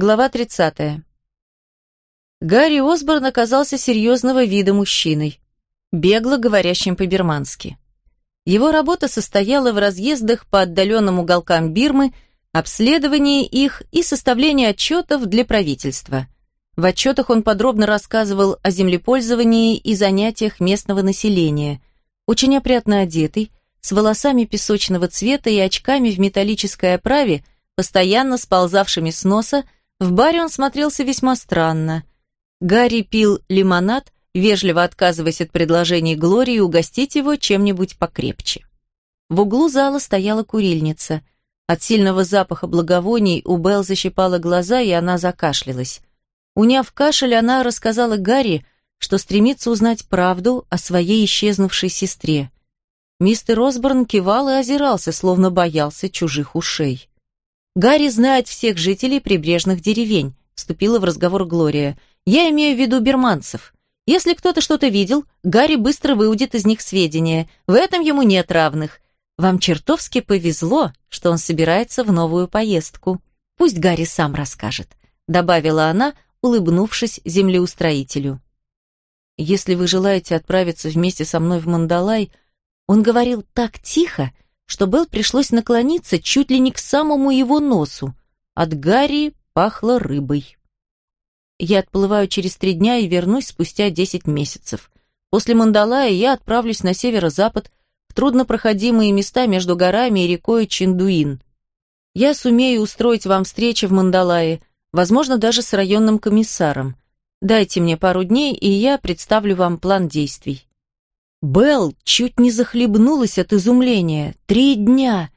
Глава 30. Гарри Осборн оказался серьезного вида мужчиной, бегло говорящим по-бирмански. Его работа состояла в разъездах по отдаленным уголкам Бирмы, обследовании их и составлении отчетов для правительства. В отчетах он подробно рассказывал о землепользовании и занятиях местного населения. Очень опрятно одетый, с волосами песочного цвета и очками в металлической оправе, постоянно сползавшими с носа, в баре он смотрелся весьма странно. Гарри пил лимонад, вежливо отказываясь от предложений Глории угостить его чем-нибудь покрепче. В углу зала стояла курильница. От сильного запаха благовоний у Белл защипала глаза, и она закашлялась. Уняв кашель, она рассказала Гарри, что стремится узнать правду о своей исчезнувшей сестре. Мистер Осборн кивал и озирался, словно боялся чужих ушей. «Гарри знает всех жителей прибрежных деревень», — вступила в разговор Глория. «Я имею в виду берманцев. Если кто-то что-то видел, Гарри быстро выудит из них сведения. В этом ему нет равных. Вам чертовски повезло, что он собирается в новую поездку. Пусть Гарри сам расскажет», — добавила она, улыбнувшись землеустроителю. «Если вы желаете отправиться вместе со мной в Мандалай», он говорил так тихо, что Белл пришлось наклониться чуть ли не к самому его носу. От Гарри пахло рыбой. Я отплываю через три дня и вернусь спустя десять месяцев. После Мандалая я отправлюсь на северо-запад, в труднопроходимые места между горами и рекой Чиндуин. Я сумею устроить вам встречи в Мандалае, возможно, даже с районным комиссаром. Дайте мне пару дней, и я представлю вам план действий. Белл чуть не захлебнулась от изумления. Три дня!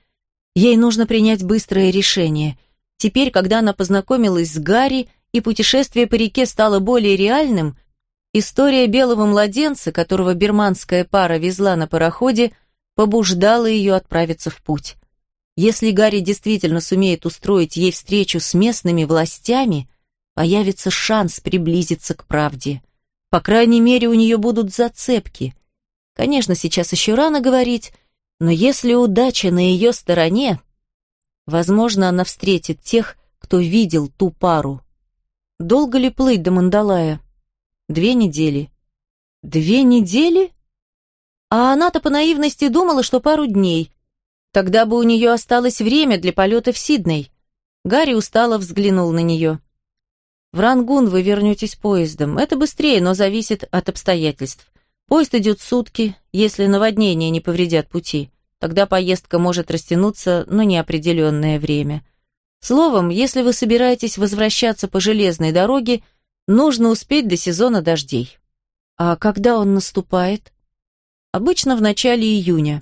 Ей нужно принять быстрое решение. Теперь, когда она познакомилась с Гарри и путешествие по реке стало более реальным, история белого младенца, которого берманская пара везла на пароходе, побуждала ее отправиться в путь. Если Гарри действительно сумеет устроить ей встречу с местными властями, появится шанс приблизиться к правде. По крайней мере, у нее будут зацепки – Конечно, сейчас еще рано говорить, но если удача на ее стороне, возможно, она встретит тех, кто видел ту пару. Долго ли плыть до Мандалая? Две недели. Две недели? А она-то по наивности думала, что пару дней. Тогда бы у нее осталось время для полета в Сидней. Гарри устало взглянул на нее. В Рангун вы вернетесь поездом. Это быстрее, но зависит от обстоятельств. Поезд идет сутки, если наводнения не повредят пути. Тогда поездка может растянуться на неопределенное время. Словом, если вы собираетесь возвращаться по железной дороге, нужно успеть до сезона дождей. А когда он наступает? Обычно в начале июня.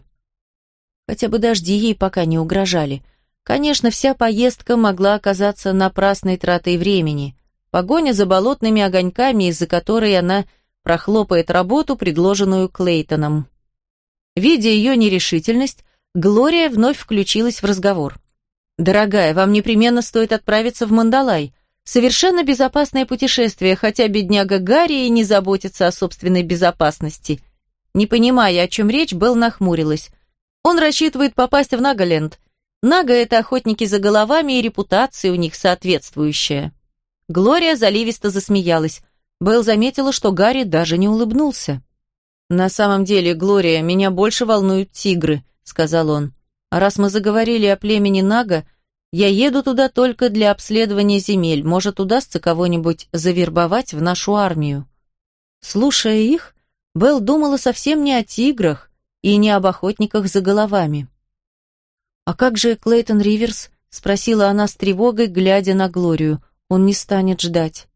Хотя бы дожди ей пока не угрожали. Конечно, вся поездка могла оказаться напрасной тратой времени. Погоня за болотными огоньками, из-за которой она прохлопает работу, предложенную Клейтоном. Видя ее нерешительность, Глория вновь включилась в разговор. «Дорогая, вам непременно стоит отправиться в Мандалай. Совершенно безопасное путешествие, хотя бедняга Гарри и не заботится о собственной безопасности». Не понимая, о чем речь, Белл нахмурилась. Он рассчитывает попасть в Нагаленд. Нага — это охотники за головами, и репутация у них соответствующая. Глория заливисто засмеялась. Белл заметила, что Гарри даже не улыбнулся. «На самом деле, Глория, меня больше волнуют тигры», — сказал он. «А раз мы заговорили о племени Нага, я еду туда только для обследования земель. Может, удастся кого-нибудь завербовать в нашу армию». Слушая их, Белл думала совсем не о тиграх и не об охотниках за головами. «А как же Клейтон Риверс?» — спросила она с тревогой, глядя на Глорию. «Он не станет ждать».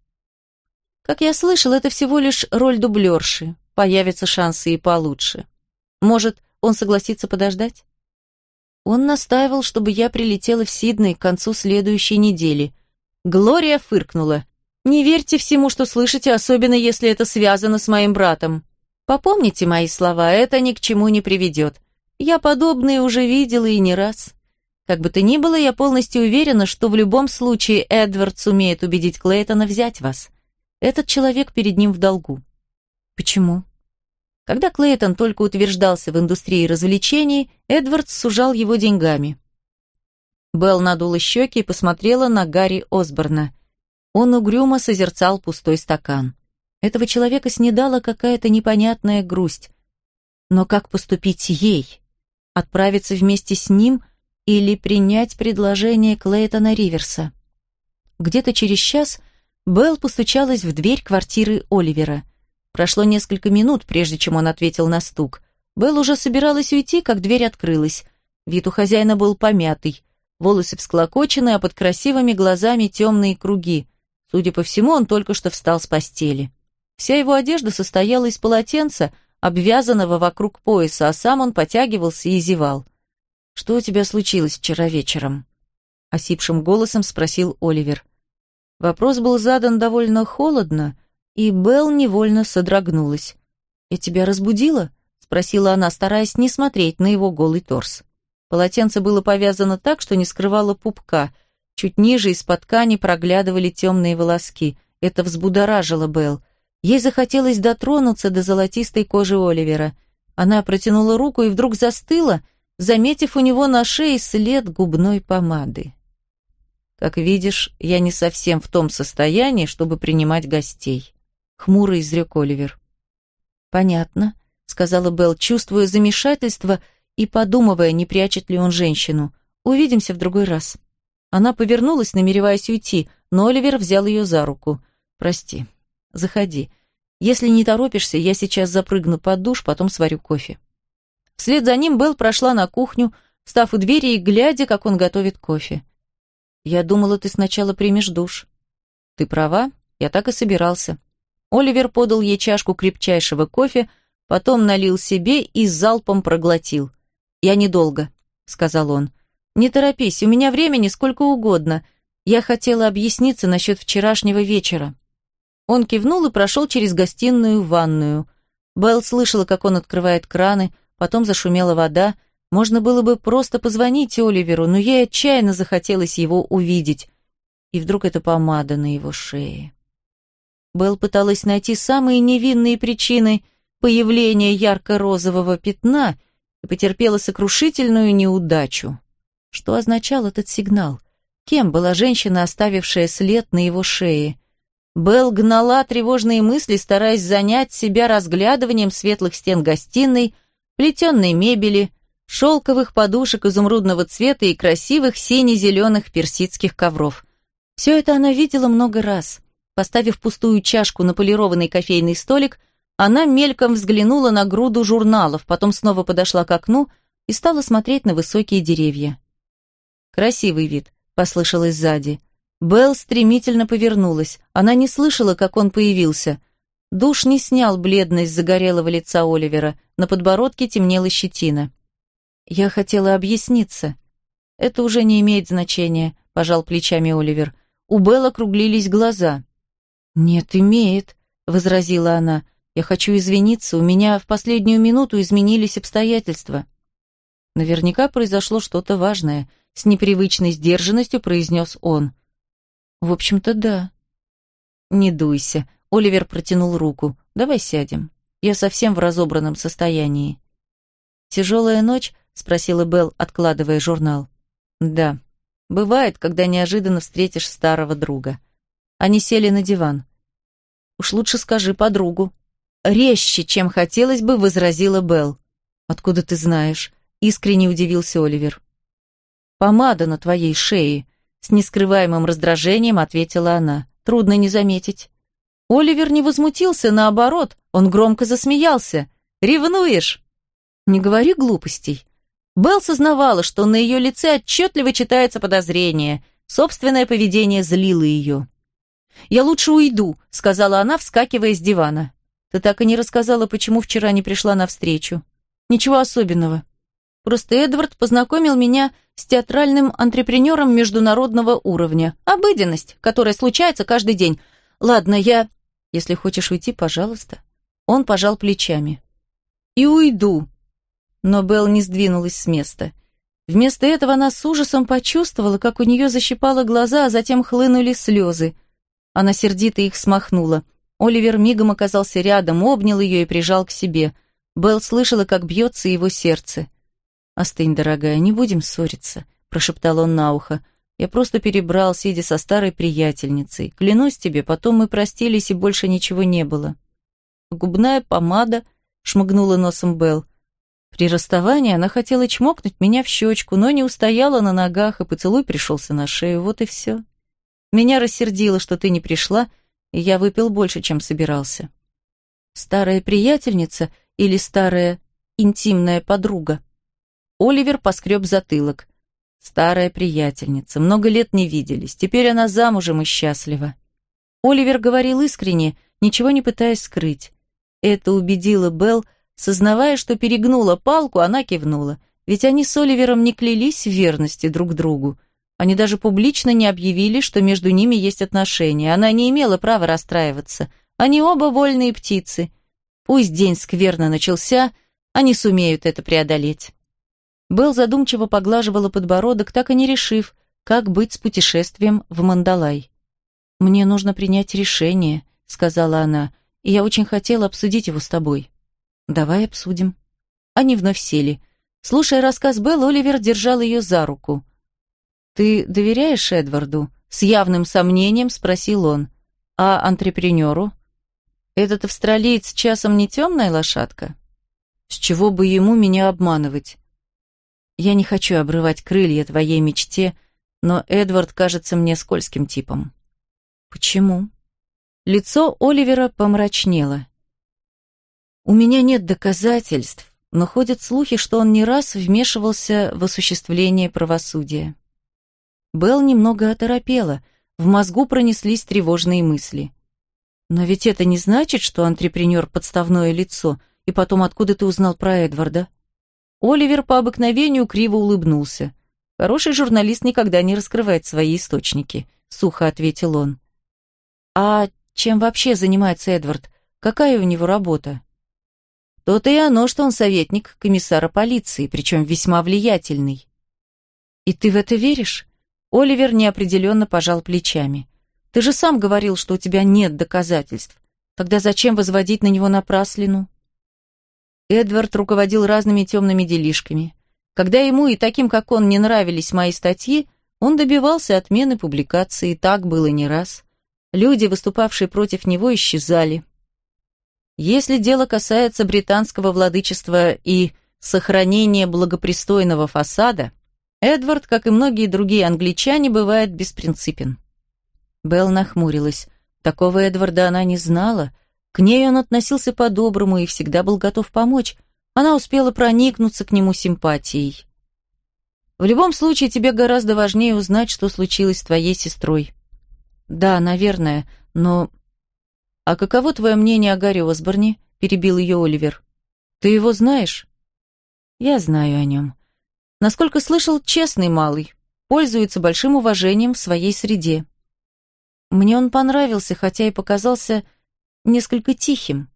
Как я слышал, это всего лишь роль дублерши. Появятся шансы и получше. Может, он согласится подождать? Он настаивал, чтобы я прилетела в Сидней к концу следующей недели. Глория фыркнула. «Не верьте всему, что слышите, особенно если это связано с моим братом. Попомните мои слова, это ни к чему не приведет. Я подобные уже видела и не раз. Как бы то ни было, я полностью уверена, что в любом случае Эдвард сумеет убедить Клейтона взять вас. Этот человек перед ним в долгу. Почему? Когда Клейтон только утверждался в индустрии развлечений, Эдвард сужал его деньгами. Белл надула щеки и посмотрела на Гарри Осборна. Он угрюмо созерцал пустой стакан. Этого человека снедала какая-то непонятная грусть. Но как поступить ей? Отправиться вместе с ним или принять предложение Клейтона Риверса? Где-то через час Белл постучалась в дверь квартиры Оливера. Прошло несколько минут, прежде чем он ответил на стук. Белл уже собиралась уйти, как дверь открылась. Вид у хозяина был помятый, волосы всклокочены, а под красивыми глазами темные круги. Судя по всему, он только что встал с постели. Вся его одежда состояла из полотенца, обвязанного вокруг пояса, а сам он потягивался и зевал. «Что у тебя случилось вчера вечером?» Осипшим голосом спросил Оливер. Вопрос был задан довольно холодно, и Белл невольно содрогнулась. «Я тебя разбудила?» — спросила она, стараясь не смотреть на его голый торс. Полотенце было повязано так, что не скрывало пупка. Чуть ниже из-под ткани проглядывали темные волоски. Это взбудоражило Белл. Ей захотелось дотронуться до золотистой кожи Оливера. Она протянула руку и вдруг застыла, заметив у него на шее след губной помады. «Как видишь, я не совсем в том состоянии, чтобы принимать гостей», — хмуро изрек Оливер. «Понятно», — сказала Белл, чувствуя замешательство и подумывая, не прячет ли он женщину. «Увидимся в другой раз». Она повернулась, намереваясь уйти, но Оливер взял ее за руку. «Прости, Заходи. Если не торопишься, я сейчас запрыгну под душ, потом сварю кофе». Вслед за ним Белл прошла на кухню, встав у двери и глядя, как он готовит кофе. «Я думала, ты сначала примешь душ». «Ты права, я так и собирался». Оливер подал ей чашку крепчайшего кофе, потом налил себе и залпом проглотил. «Я недолго», — сказал он. «Не торопись, у меня времени сколько угодно. Я хотела объясниться насчет вчерашнего вечера». Он кивнул и прошел через гостиную в ванную. Белл слышала, как он открывает краны, потом зашумела вода. Можно было бы просто позвонить Оливеру, но ей отчаянно захотелось его увидеть. И вдруг эта помада на его шее. Белл пыталась найти самые невинные причины появления ярко-розового пятна и потерпела сокрушительную неудачу. Что означал этот сигнал? Кем была женщина, оставившая след на его шее? Белл гнала тревожные мысли, стараясь занять себя разглядыванием светлых стен гостиной, плетенной мебели, шелковых подушек изумрудного цвета и красивых сине-зеленых персидских ковров. Все это она видела много раз. Поставив пустую чашку на полированный кофейный столик, она мельком взглянула на груду журналов, потом снова подошла к окну и стала смотреть на высокие деревья. «Красивый вид», — послышалось сзади. Белл стремительно повернулась. Она не слышала, как он появился. Душ не снял бледность загорелого лица Оливера. На подбородке темнела щетина. «Я хотела объясниться». «Это уже не имеет значения», — пожал плечами Оливер. У Белл округлились глаза. «Нет, имеет», — возразила она. «Я хочу извиниться, у меня в последнюю минуту изменились обстоятельства». Наверняка произошло что-то важное, с непривычной сдержанностью произнес он. В общем-то, да. Не дуйся. Оливер протянул руку. Давай сядем. Я совсем в разобранном состоянии. Тяжелая ночь? Спросила Белл, откладывая журнал. Да. Бывает, когда неожиданно встретишь старого друга. Они сели на диван. Уж лучше скажи подругу. Резче, чем хотелось бы, возразила Белл. Откуда ты знаешь? Искренне удивился Оливер. Помада на твоей шее, с нескрываемым раздражением ответила она. Трудно не заметить. Оливер не возмутился, наоборот, он громко засмеялся. «Ревнуешь?» «Не говори глупостей». Белл сознавала, что на ее лице отчетливо читается подозрение. Собственное поведение злило ее. «Я лучше уйду», — сказала она, вскакивая с дивана. «Ты так и не рассказала, почему вчера не пришла навстречу». «Ничего особенного. Просто Эдвард познакомил меня с театральным антрепренером международного уровня. Обыденность, которая случается каждый день. Ладно, я... Если хочешь уйти, пожалуйста. Он пожал плечами. И уйду. Но Белл не сдвинулась с места. Вместо этого она с ужасом почувствовала, как у нее защипало глаза, а затем хлынули слезы. Она сердито их смахнула. Оливер мигом оказался рядом, обнял ее и прижал к себе. Белл слышала, как бьется его сердце. «Остынь, дорогая, не будем ссориться», — прошептал он на ухо. Я просто перебрал, сидя со старой приятельницей. Клянусь тебе, потом мы простились, и больше ничего не было. Губная помада, шмыгнула носом Белл. При расставании она хотела чмокнуть меня в щечку, но не устояла на ногах, и поцелуй пришелся на шею, вот и все. Меня рассердило, что ты не пришла, и я выпил больше, чем собирался. Старая приятельница или старая интимная подруга? Оливер поскреб затылок. Старая приятельница, много лет не виделись, теперь она замужем и счастлива. Оливер говорил искренне, ничего не пытаясь скрыть. Это убедило Белл, сознавая, что перегнула палку, она кивнула. Ведь они с Оливером не клялись в верности друг другу. Они даже публично не объявили, что между ними есть отношения. Она не имела права расстраиваться. Они оба вольные птицы. Пусть день скверно начался, они сумеют это преодолеть. Белл задумчиво поглаживала подбородок, так и не решив, как быть с путешествием в Мандалай. «Мне нужно принять решение», — сказала она, — «и я очень хотела обсудить его с тобой». «Давай обсудим». Они вновь сели. Слушая рассказ Белл, Оливер держал ее за руку. «Ты доверяешь Эдварду?» С явным сомнением спросил он. «А антрепренеру?» «Этот австралиец часом не темная лошадка?» «С чего бы ему меня обманывать?» Я не хочу обрывать крылья твоей мечте, но Эдвард кажется мне скользким типом. Почему? Лицо Оливера помрачнело. У меня нет доказательств, но ходят слухи, что он не раз вмешивался в осуществление правосудия. Белл немного оторопела, в мозгу пронеслись тревожные мысли. Но ведь это не значит, что антрепренер подставное лицо, и потом откуда ты узнал про Эдварда? Оливер по обыкновению криво улыбнулся. «Хороший журналист никогда не раскрывает свои источники», — сухо ответил он. «А чем вообще занимается Эдвард? Какая у него работа?» «То-то и оно, что он советник комиссара полиции, причем весьма влиятельный». «И ты в это веришь?» Оливер неопределенно пожал плечами. «Ты же сам говорил, что у тебя нет доказательств. Тогда зачем возводить на него напраслину?» Эдвард руководил разными темными делишками. Когда ему и таким, как он, не нравились мои статьи, он добивался отмены публикации, так было не раз. Люди, выступавшие против него, исчезали. Если дело касается британского владычества и сохранения благопристойного фасада, Эдвард, как и многие другие англичане, бывает беспринципен. Белл нахмурилась. Такого Эдварда она не знала, к ней он относился по-доброму и всегда был готов помочь. Она успела проникнуться к нему симпатией. В любом случае, тебе гораздо важнее узнать, что случилось с твоей сестрой. Да, наверное, но... А каково твое мнение о Гарри Осборне? Перебил ее Оливер. Ты его знаешь? Я знаю о нем. Насколько слышал, честный малый. Пользуется большим уважением в своей среде. Мне он понравился, хотя и показался несколько тихим.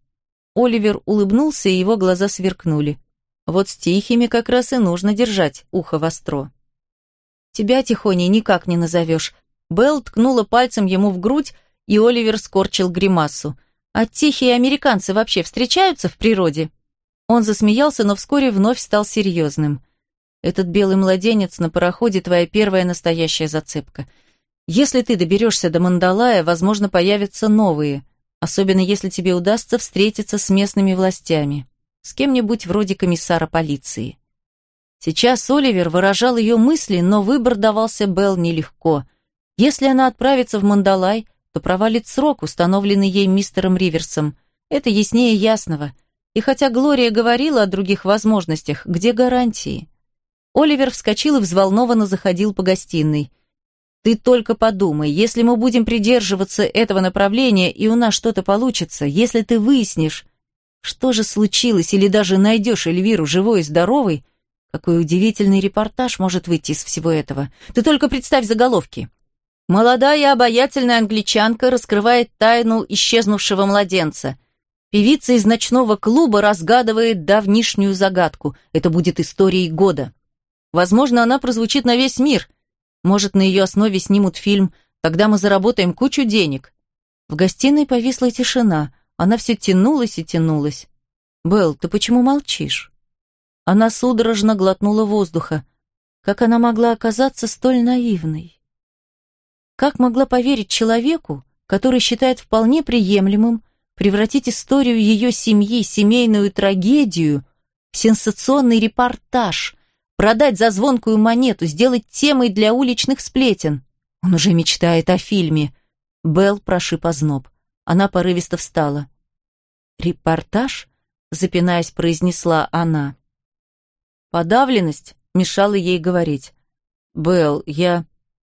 Оливер улыбнулся, и его глаза сверкнули. Вот с тихими как раз и нужно держать ухо востро. «Тебя, Тихоней, никак не назовешь». Белл ткнула пальцем ему в грудь, и Оливер скорчил гримасу. «А тихие американцы вообще встречаются в природе?» Он засмеялся, но вскоре вновь стал серьезным. «Этот белый младенец на пароходе — твоя первая настоящая зацепка. Если ты доберешься до Мандалая, возможно, появятся новые особенно если тебе удастся встретиться с местными властями, с кем-нибудь вроде комиссара полиции. Сейчас Оливер выражал ее мысли, но выбор давался Белл нелегко. Если она отправится в Мандалай, то провалит срок, установленный ей мистером Риверсом. Это яснее ясного. И хотя Глория говорила о других возможностях, где гарантии? Оливер вскочил и взволнованно заходил по гостиной. Ты только подумай, если мы будем придерживаться этого направления, и у нас что-то получится, если ты выяснишь, что же случилось, или даже найдешь Эльвиру живой и здоровой, какой удивительный репортаж может выйти из всего этого. Ты только представь заголовки. Молодая обаятельная англичанка раскрывает тайну исчезнувшего младенца. Певица из ночного клуба разгадывает давнишнюю загадку. Это будет историей года. Возможно, она прозвучит на весь мир – может, на ее основе снимут фильм, тогда мы заработаем кучу денег. В гостиной повисла тишина. Она все тянулась и тянулась. «Белл, ты почему молчишь?» Она судорожно глотнула воздуха. Как она могла оказаться столь наивной? Как могла поверить человеку, который считает вполне приемлемым превратить историю ее семьи, семейную трагедию, в сенсационный репортаж, продать за звонкую монету, сделать темой для уличных сплетен? Он уже мечтает о фильме. Белл прошиб озноб. Она порывисто встала. «Репортаж?» — запинаясь, произнесла она. Подавленность мешала ей говорить. «Белл, я...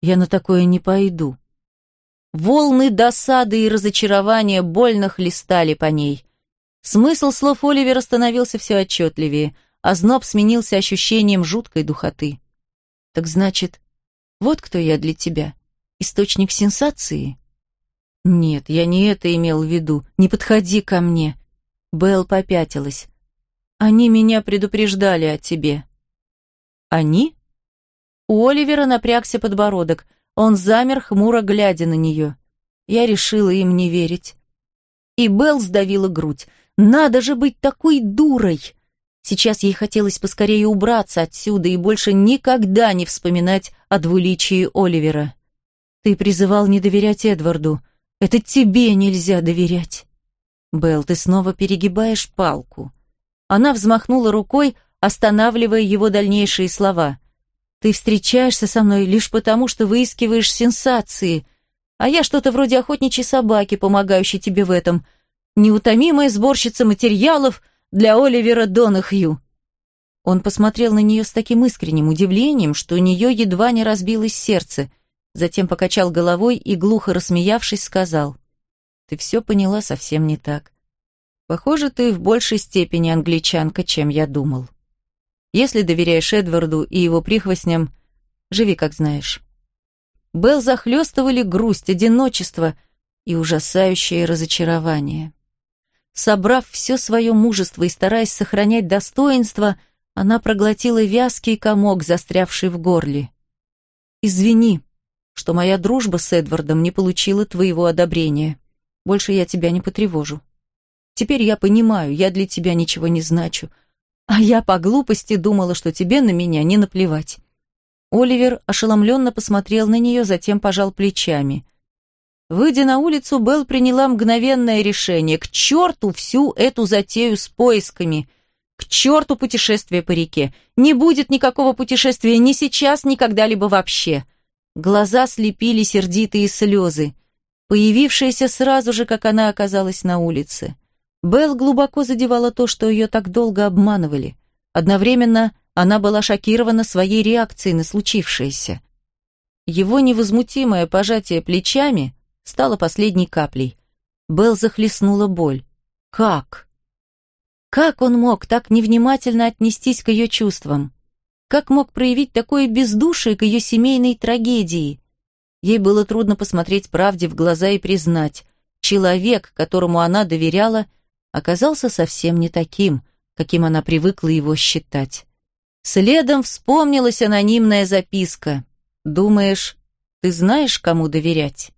я на такое не пойду». Волны досады и разочарования больно хлестали по ней. Смысл слов Оливера становился все отчетливее, а зноб сменился ощущением жуткой духоты. «Так значит, вот кто я для тебя. Источник сенсации?» «Нет, я не это имел в виду. Не подходи ко мне». Белл попятилась. «Они меня предупреждали о тебе». «Они?» У Оливера напрягся подбородок. Он замер, хмуро глядя на нее. Я решила им не верить. И Белл сдавила грудь. «Надо же быть такой дурой!» Сейчас ей хотелось поскорее убраться отсюда и больше никогда не вспоминать о двуличии Оливера. «Ты призывал не доверять Эдварду. Это тебе нельзя доверять». «Белл, ты снова перегибаешь палку». Она взмахнула рукой, останавливая его дальнейшие слова. «Ты встречаешься со мной лишь потому, что выискиваешь сенсации, а я что-то вроде охотничьей собаки, помогающей тебе в этом. Неутомимая сборщица материалов для Оливера Донахью». Он посмотрел на нее с таким искренним удивлением, что у нее едва не разбилось сердце, затем покачал головой и, глухо рассмеявшись, сказал, «Ты все поняла совсем не так. Похоже, ты в большей степени англичанка, чем я думал». Если доверяешь Эдварду и его прихвостням, живи как знаешь. Белл захлестывали грусть, одиночество и ужасающее разочарование. Собрав все свое мужество и стараясь сохранять достоинство, она проглотила вязкий комок, застрявший в горле. «Извини, что моя дружба с Эдвардом не получила твоего одобрения. Больше я тебя не потревожу. Теперь я понимаю, я для тебя ничего не значу, а я по глупости думала, что тебе на меня не наплевать. Оливер ошеломленно посмотрел на нее, затем пожал плечами. Выйдя на улицу, Белл приняла мгновенное решение. К черту всю эту затею с поисками. К черту путешествие по реке. Не будет никакого путешествия ни сейчас, ни когда-либо вообще. Глаза слепили сердитые слезы, появившиеся сразу же, как она оказалась на улице. Белл глубоко задевала то, что ее так долго обманывали. Одновременно она была шокирована своей реакцией на случившееся. Его невозмутимое пожатие плечами стало последней каплей. Белл захлестнула боль. Как? Как он мог так невнимательно отнестись к ее чувствам? Как мог проявить такое бездушие к ее семейной трагедии? Ей было трудно посмотреть правде в глаза и признать, человек, которому она доверяла, оказался совсем не таким, каким она привыкла его считать. Следом вспомнилась анонимная записка. «Думаешь, ты знаешь, кому доверять?»